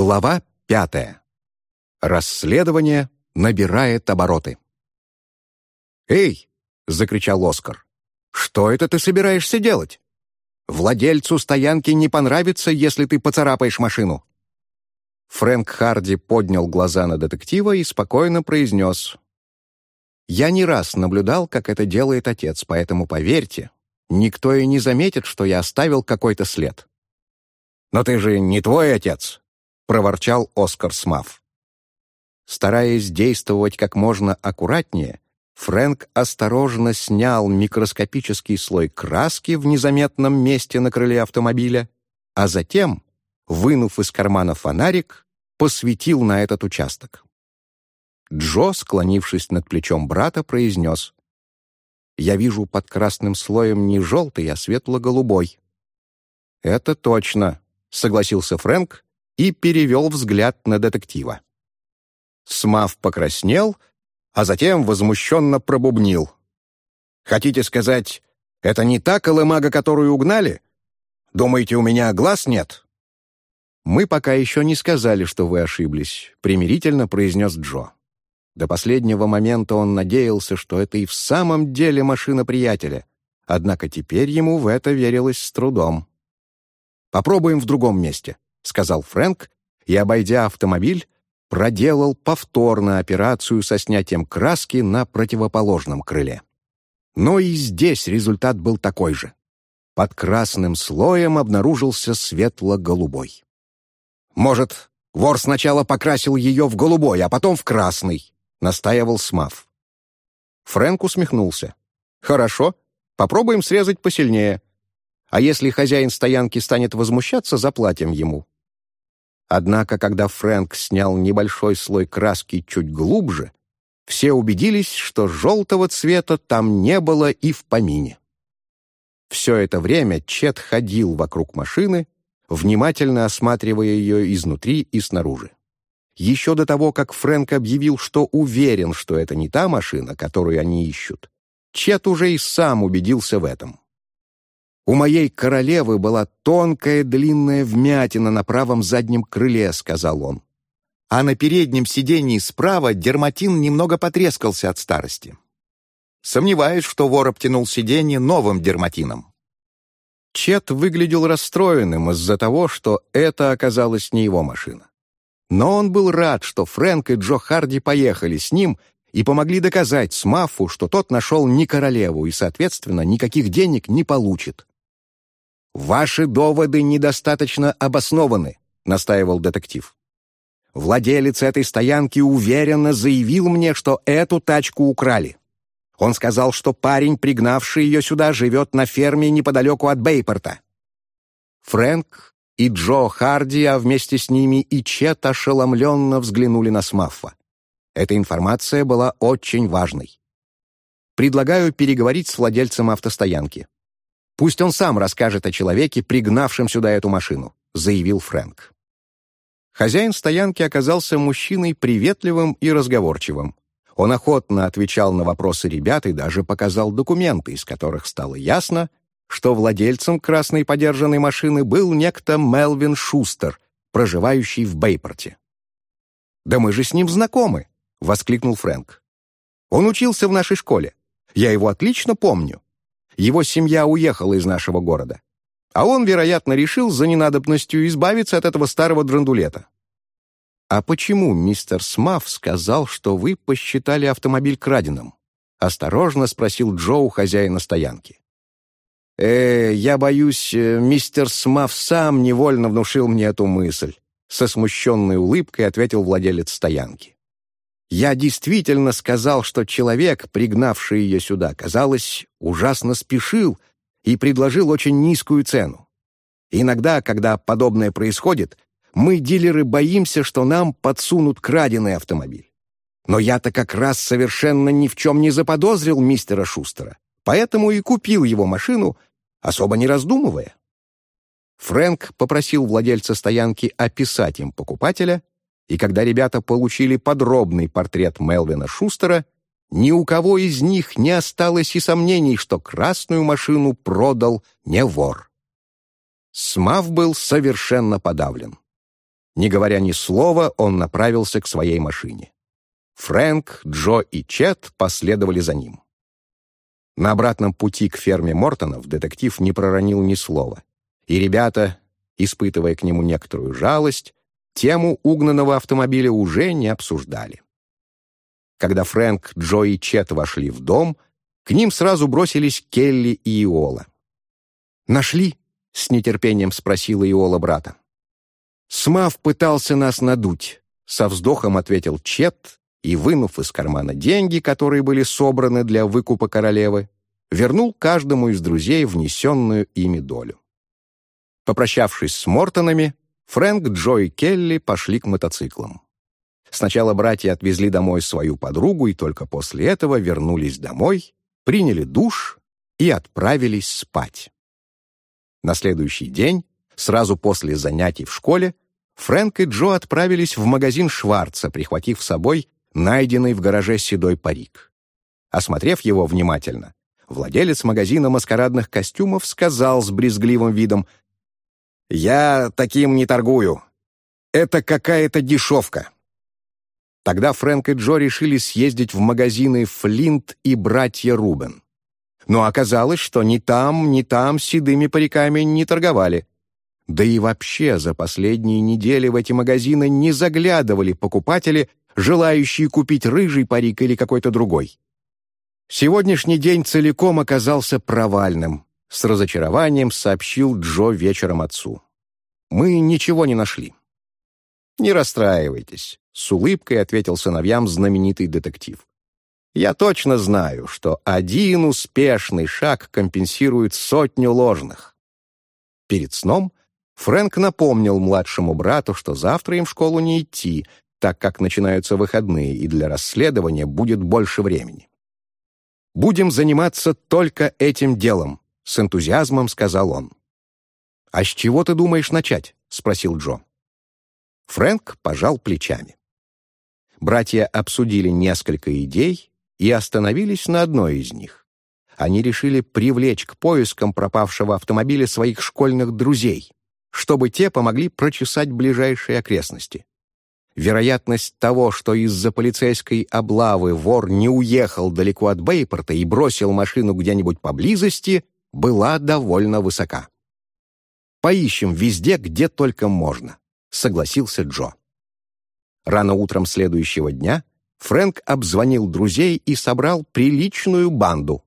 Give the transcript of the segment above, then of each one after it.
Глава пятая. Расследование набирает обороты. «Эй!» — закричал Оскар. «Что это ты собираешься делать? Владельцу стоянки не понравится, если ты поцарапаешь машину». Фрэнк Харди поднял глаза на детектива и спокойно произнес. «Я не раз наблюдал, как это делает отец, поэтому, поверьте, никто и не заметит, что я оставил какой-то след». «Но ты же не твой отец!» Проворчал Оскар Смаф. Стараясь действовать как можно аккуратнее, Фрэнк осторожно снял микроскопический слой краски в незаметном месте на крыле автомобиля, а затем, вынув из кармана фонарик, посветил на этот участок. Джо, склонившись над плечом брата, произнес «Я вижу под красным слоем не желтый, а светло-голубой». «Это точно», — согласился Фрэнк и перевел взгляд на детектива. Смав покраснел, а затем возмущенно пробубнил. «Хотите сказать, это не та колымага, которую угнали? Думаете, у меня глаз нет?» «Мы пока еще не сказали, что вы ошиблись», — примирительно произнес Джо. До последнего момента он надеялся, что это и в самом деле машина приятеля, однако теперь ему в это верилось с трудом. «Попробуем в другом месте», — сказал Фрэнк, и, обойдя автомобиль, проделал повторно операцию со снятием краски на противоположном крыле. Но и здесь результат был такой же. Под красным слоем обнаружился светло-голубой. «Может, вор сначала покрасил ее в голубой, а потом в красный», — настаивал Смав. Фрэнк усмехнулся. «Хорошо, попробуем срезать посильнее. А если хозяин стоянки станет возмущаться, заплатим ему». Однако, когда Фрэнк снял небольшой слой краски чуть глубже, все убедились, что желтого цвета там не было и в помине. Все это время Чет ходил вокруг машины, внимательно осматривая ее изнутри и снаружи. Еще до того, как Фрэнк объявил, что уверен, что это не та машина, которую они ищут, Чет уже и сам убедился в этом. У моей королевы была тонкая длинная вмятина на правом заднем крыле», — сказал он. А на переднем сиденье справа дерматин немного потрескался от старости. Сомневаюсь, что вор обтянул сиденье новым дерматином. Чет выглядел расстроенным из-за того, что это оказалась не его машина. Но он был рад, что Фрэнк и Джо Харди поехали с ним и помогли доказать Смаффу, что тот нашел не королеву и, соответственно, никаких денег не получит. «Ваши доводы недостаточно обоснованы», — настаивал детектив. «Владелец этой стоянки уверенно заявил мне, что эту тачку украли. Он сказал, что парень, пригнавший ее сюда, живет на ферме неподалеку от Бейпорта». Фрэнк и Джо Харди, а вместе с ними и Чет ошеломленно взглянули на Смаффа. Эта информация была очень важной. Предлагаю переговорить с владельцем автостоянки. Пусть он сам расскажет о человеке, пригнавшем сюда эту машину», — заявил Фрэнк. Хозяин стоянки оказался мужчиной приветливым и разговорчивым. Он охотно отвечал на вопросы ребят и даже показал документы, из которых стало ясно, что владельцем красной подержанной машины был некто Мелвин Шустер, проживающий в Бейпорте. «Да мы же с ним знакомы!» — воскликнул Фрэнк. «Он учился в нашей школе. Я его отлично помню. Его семья уехала из нашего города. А он, вероятно, решил за ненадобностью избавиться от этого старого драндулета. «А почему мистер Смаф сказал, что вы посчитали автомобиль краденым?» — осторожно спросил Джо хозяина стоянки. «Э, я боюсь, э, мистер Смаф сам невольно внушил мне эту мысль», — со смущенной улыбкой ответил владелец стоянки. Я действительно сказал, что человек, пригнавший ее сюда, казалось, ужасно спешил и предложил очень низкую цену. Иногда, когда подобное происходит, мы, дилеры, боимся, что нам подсунут краденый автомобиль. Но я-то как раз совершенно ни в чем не заподозрил мистера Шустера, поэтому и купил его машину, особо не раздумывая. Фрэнк попросил владельца стоянки описать им покупателя, и когда ребята получили подробный портрет Мелвина Шустера, ни у кого из них не осталось и сомнений, что красную машину продал не вор. Смав был совершенно подавлен. Не говоря ни слова, он направился к своей машине. Фрэнк, Джо и Чет последовали за ним. На обратном пути к ферме Мортонов детектив не проронил ни слова, и ребята, испытывая к нему некоторую жалость, тему угнанного автомобиля уже не обсуждали. Когда Фрэнк, Джо и Чет вошли в дом, к ним сразу бросились Келли и Иола. «Нашли?» — с нетерпением спросила Иола брата. «Смав пытался нас надуть», — со вздохом ответил Чет и, вынув из кармана деньги, которые были собраны для выкупа королевы, вернул каждому из друзей внесенную ими долю. Попрощавшись с Мортонами, Фрэнк, Джо и Келли пошли к мотоциклам. Сначала братья отвезли домой свою подругу и только после этого вернулись домой, приняли душ и отправились спать. На следующий день, сразу после занятий в школе, Фрэнк и Джо отправились в магазин Шварца, прихватив с собой найденный в гараже седой парик. Осмотрев его внимательно, владелец магазина маскарадных костюмов сказал с брезгливым видом «Я таким не торгую. Это какая-то дешевка». Тогда Фрэнк и Джо решили съездить в магазины «Флинт» и «Братья Рубен». Но оказалось, что ни там, ни там седыми париками не торговали. Да и вообще за последние недели в эти магазины не заглядывали покупатели, желающие купить рыжий парик или какой-то другой. Сегодняшний день целиком оказался провальным, с разочарованием сообщил Джо вечером отцу. Мы ничего не нашли. «Не расстраивайтесь», — с улыбкой ответил сыновьям знаменитый детектив. «Я точно знаю, что один успешный шаг компенсирует сотню ложных». Перед сном Фрэнк напомнил младшему брату, что завтра им в школу не идти, так как начинаются выходные, и для расследования будет больше времени. «Будем заниматься только этим делом», — с энтузиазмом сказал он. «А с чего ты думаешь начать?» — спросил Джо. Фрэнк пожал плечами. Братья обсудили несколько идей и остановились на одной из них. Они решили привлечь к поискам пропавшего автомобиля своих школьных друзей, чтобы те помогли прочесать ближайшие окрестности. Вероятность того, что из-за полицейской облавы вор не уехал далеко от Бейпорта и бросил машину где-нибудь поблизости, была довольно высока. «Поищем везде, где только можно», — согласился Джо. Рано утром следующего дня Фрэнк обзвонил друзей и собрал приличную банду.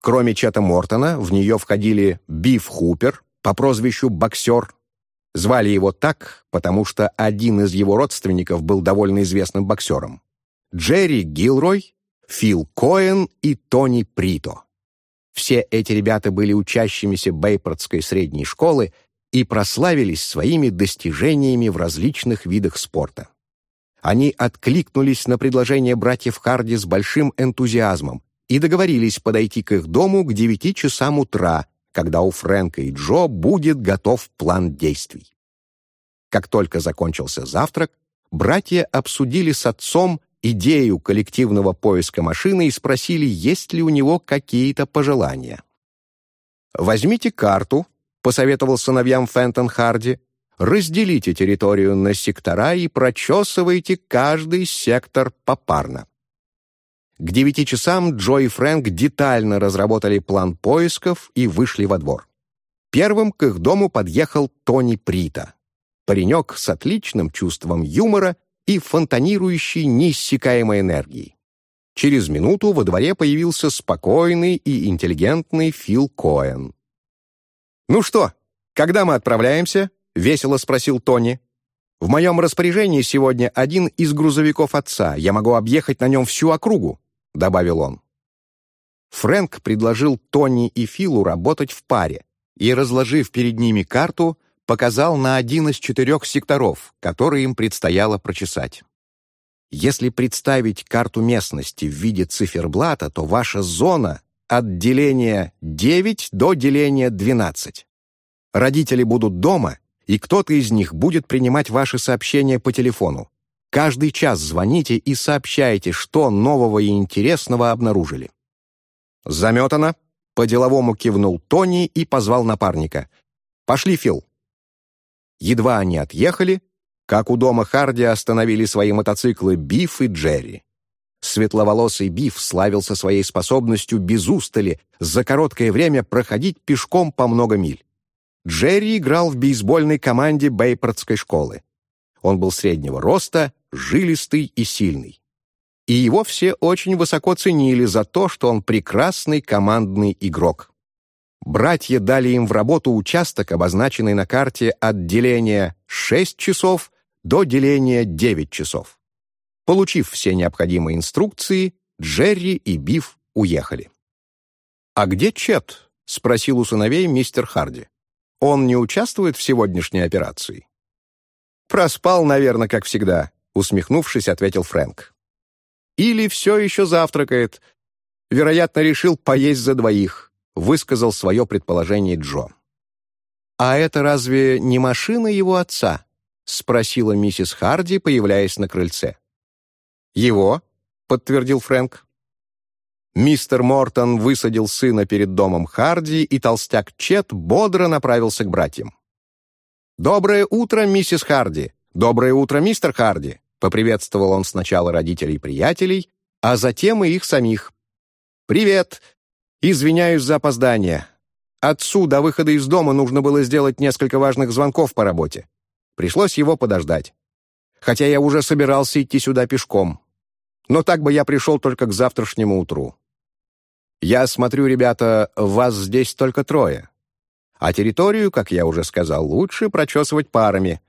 Кроме Чета Мортона, в нее входили Биф Хупер по прозвищу «Боксер». Звали его так, потому что один из его родственников был довольно известным боксером. Джерри Гилрой, Фил Коэн и Тони Прито. Все эти ребята были учащимися Бейпортской средней школы и прославились своими достижениями в различных видах спорта. Они откликнулись на предложение братьев Харди с большим энтузиазмом и договорились подойти к их дому к девяти часам утра, когда у Фрэнка и Джо будет готов план действий. Как только закончился завтрак, братья обсудили с отцом идею коллективного поиска машины и спросили, есть ли у него какие-то пожелания. «Возьмите карту посоветовал сыновьям Фентон Харди, разделите территорию на сектора и прочесывайте каждый сектор попарно. К девяти часам Джо и Фрэнк детально разработали план поисков и вышли во двор. Первым к их дому подъехал Тони Прита. Паренек с отличным чувством юмора и фонтанирующей неиссякаемой энергией. Через минуту во дворе появился спокойный и интеллигентный Фил Коэн. «Ну что, когда мы отправляемся?» — весело спросил Тони. «В моем распоряжении сегодня один из грузовиков отца. Я могу объехать на нем всю округу», — добавил он. Фрэнк предложил Тони и Филу работать в паре и, разложив перед ними карту, показал на один из четырех секторов, которые им предстояло прочесать. Если представить карту местности в виде циферблата, то ваша зона от деления 9 до деления 12. Родители будут дома, и кто-то из них будет принимать ваши сообщения по телефону. Каждый час звоните и сообщайте, что нового и интересного обнаружили. «Заметано», — по-деловому кивнул Тони и позвал напарника. «Пошли, Фил». Едва они отъехали, Как у дома Харди остановили свои мотоциклы Биф и Джерри. Светловолосый Биф славился своей способностью без устали за короткое время проходить пешком по много миль. Джерри играл в бейсбольной команде Бейпортской школы. Он был среднего роста, жилистый и сильный. И его все очень высоко ценили за то, что он прекрасный командный игрок. Братья дали им в работу участок, обозначенный на карте от деления 6 часов до деления 9 часов. Получив все необходимые инструкции, Джерри и Биф уехали. «А где Чет?» — спросил у сыновей мистер Харди. «Он не участвует в сегодняшней операции?» «Проспал, наверное, как всегда», — усмехнувшись, ответил Фрэнк. «Или все еще завтракает. Вероятно, решил поесть за двоих», — высказал свое предположение Джо. «А это разве не машина его отца?» — спросила миссис Харди, появляясь на крыльце. «Его?» — подтвердил Фрэнк. Мистер Мортон высадил сына перед домом Харди, и толстяк Чет бодро направился к братьям. «Доброе утро, миссис Харди! Доброе утро, мистер Харди!» — поприветствовал он сначала родителей и приятелей, а затем и их самих. «Привет! Извиняюсь за опоздание. Отцу до выхода из дома нужно было сделать несколько важных звонков по работе. Пришлось его подождать. Хотя я уже собирался идти сюда пешком. Но так бы я пришел только к завтрашнему утру. Я смотрю, ребята, вас здесь только трое. А территорию, как я уже сказал, лучше прочесывать парами.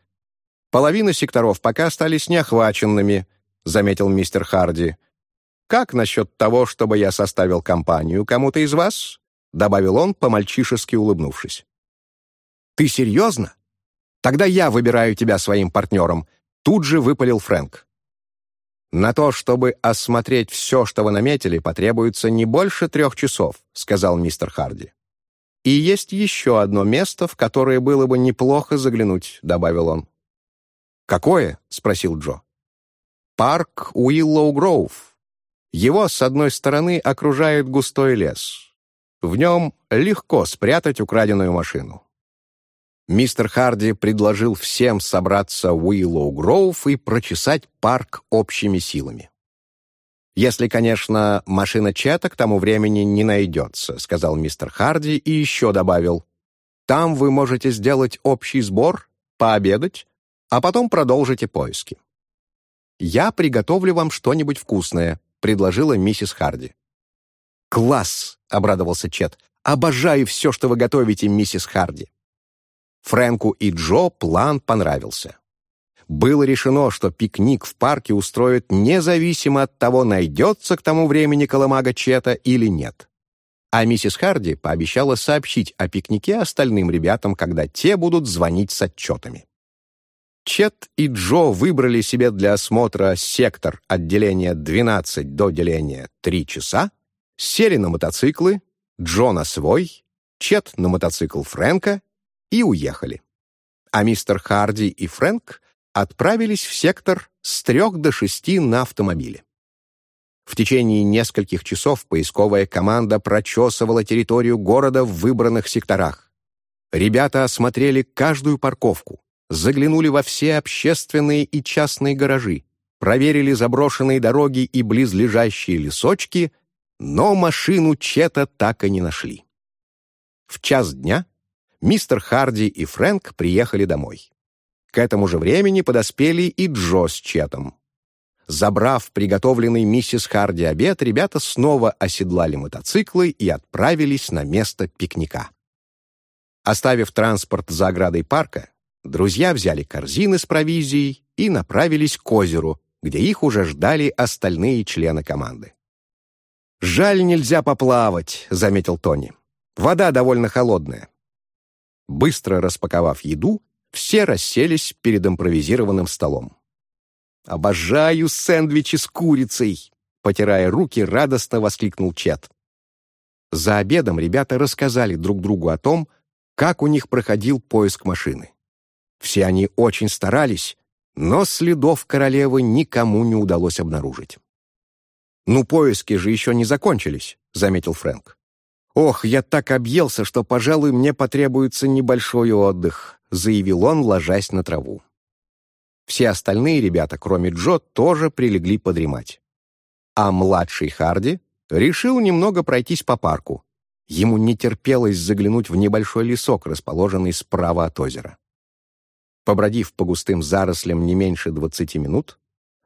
Половина секторов пока остались неохваченными, заметил мистер Харди. Как насчет того, чтобы я составил компанию кому-то из вас? добавил он, по-мальчишески улыбнувшись. «Ты серьезно? Тогда я выбираю тебя своим партнером», тут же выпалил Фрэнк. «На то, чтобы осмотреть все, что вы наметили, потребуется не больше трех часов», сказал мистер Харди. «И есть еще одно место, в которое было бы неплохо заглянуть», добавил он. «Какое?» — спросил Джо. «Парк Уиллоу Гроув. Его с одной стороны окружает густой лес. В нем легко спрятать украденную машину. Мистер Харди предложил всем собраться в Уиллоу Гроув и прочесать парк общими силами. «Если, конечно, машина Чета к тому времени не найдется», сказал мистер Харди и еще добавил. «Там вы можете сделать общий сбор, пообедать, а потом продолжите поиски». «Я приготовлю вам что-нибудь вкусное», предложила миссис Харди. «Класс!» — обрадовался Чет. «Обожаю все, что вы готовите, миссис Харди». Фрэнку и Джо план понравился. Было решено, что пикник в парке устроят независимо от того, найдется к тому времени Коломага Чета или нет. А миссис Харди пообещала сообщить о пикнике остальным ребятам, когда те будут звонить с отчетами. Чет и Джо выбрали себе для осмотра сектор отделения 12 до деления 3 часа, сели на мотоциклы, Джо на свой, Чет на мотоцикл Фрэнка и уехали. А мистер Харди и Фрэнк отправились в сектор с трех до шести на автомобиле. В течение нескольких часов поисковая команда прочесывала территорию города в выбранных секторах. Ребята осмотрели каждую парковку, заглянули во все общественные и частные гаражи, проверили заброшенные дороги и близлежащие лесочки, но машину Чета так и не нашли. В час дня мистер Харди и Фрэнк приехали домой. К этому же времени подоспели и Джо с Четом. Забрав приготовленный миссис Харди обед, ребята снова оседлали мотоциклы и отправились на место пикника. Оставив транспорт за оградой парка, друзья взяли корзины с провизией и направились к озеру, где их уже ждали остальные члены команды. «Жаль, нельзя поплавать», — заметил Тони. «Вода довольно холодная. Быстро распаковав еду, все расселись перед импровизированным столом. «Обожаю сэндвичи с курицей!» Потирая руки, радостно воскликнул Чет. За обедом ребята рассказали друг другу о том, как у них проходил поиск машины. Все они очень старались, но следов королевы никому не удалось обнаружить. «Ну, поиски же еще не закончились», — заметил Фрэнк. «Ох, я так объелся, что, пожалуй, мне потребуется небольшой отдых», заявил он, ложась на траву. Все остальные ребята, кроме Джо, тоже прилегли подремать. А младший Харди решил немного пройтись по парку. Ему не терпелось заглянуть в небольшой лесок, расположенный справа от озера. Побродив по густым зарослям не меньше двадцати минут,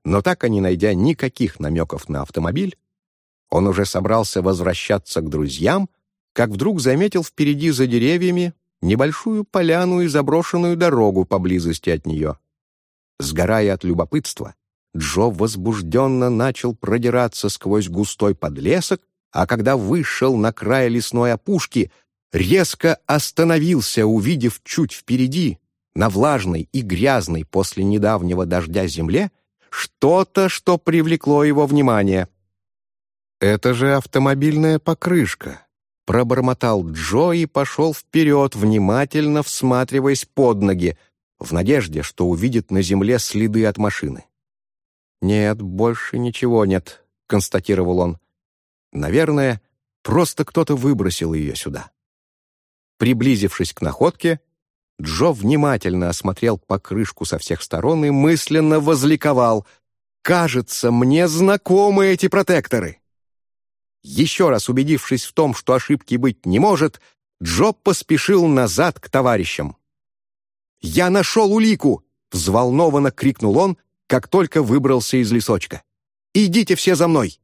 но так и не найдя никаких намеков на автомобиль, он уже собрался возвращаться к друзьям, как вдруг заметил впереди за деревьями небольшую поляну и заброшенную дорогу поблизости от нее. Сгорая от любопытства, Джо возбужденно начал продираться сквозь густой подлесок, а когда вышел на край лесной опушки, резко остановился, увидев чуть впереди, на влажной и грязной после недавнего дождя земле, что-то, что привлекло его внимание. «Это же автомобильная покрышка», — пробормотал Джо и пошел вперед, внимательно всматриваясь под ноги, в надежде, что увидит на земле следы от машины. «Нет, больше ничего нет», — констатировал он. «Наверное, просто кто-то выбросил ее сюда». Приблизившись к находке, Джо внимательно осмотрел покрышку со всех сторон и мысленно возликовал. «Кажется, мне знакомы эти протекторы!» Еще раз убедившись в том, что ошибки быть не может, Джо поспешил назад к товарищам. «Я нашел улику!» — взволнованно крикнул он, как только выбрался из лесочка. «Идите все за мной!»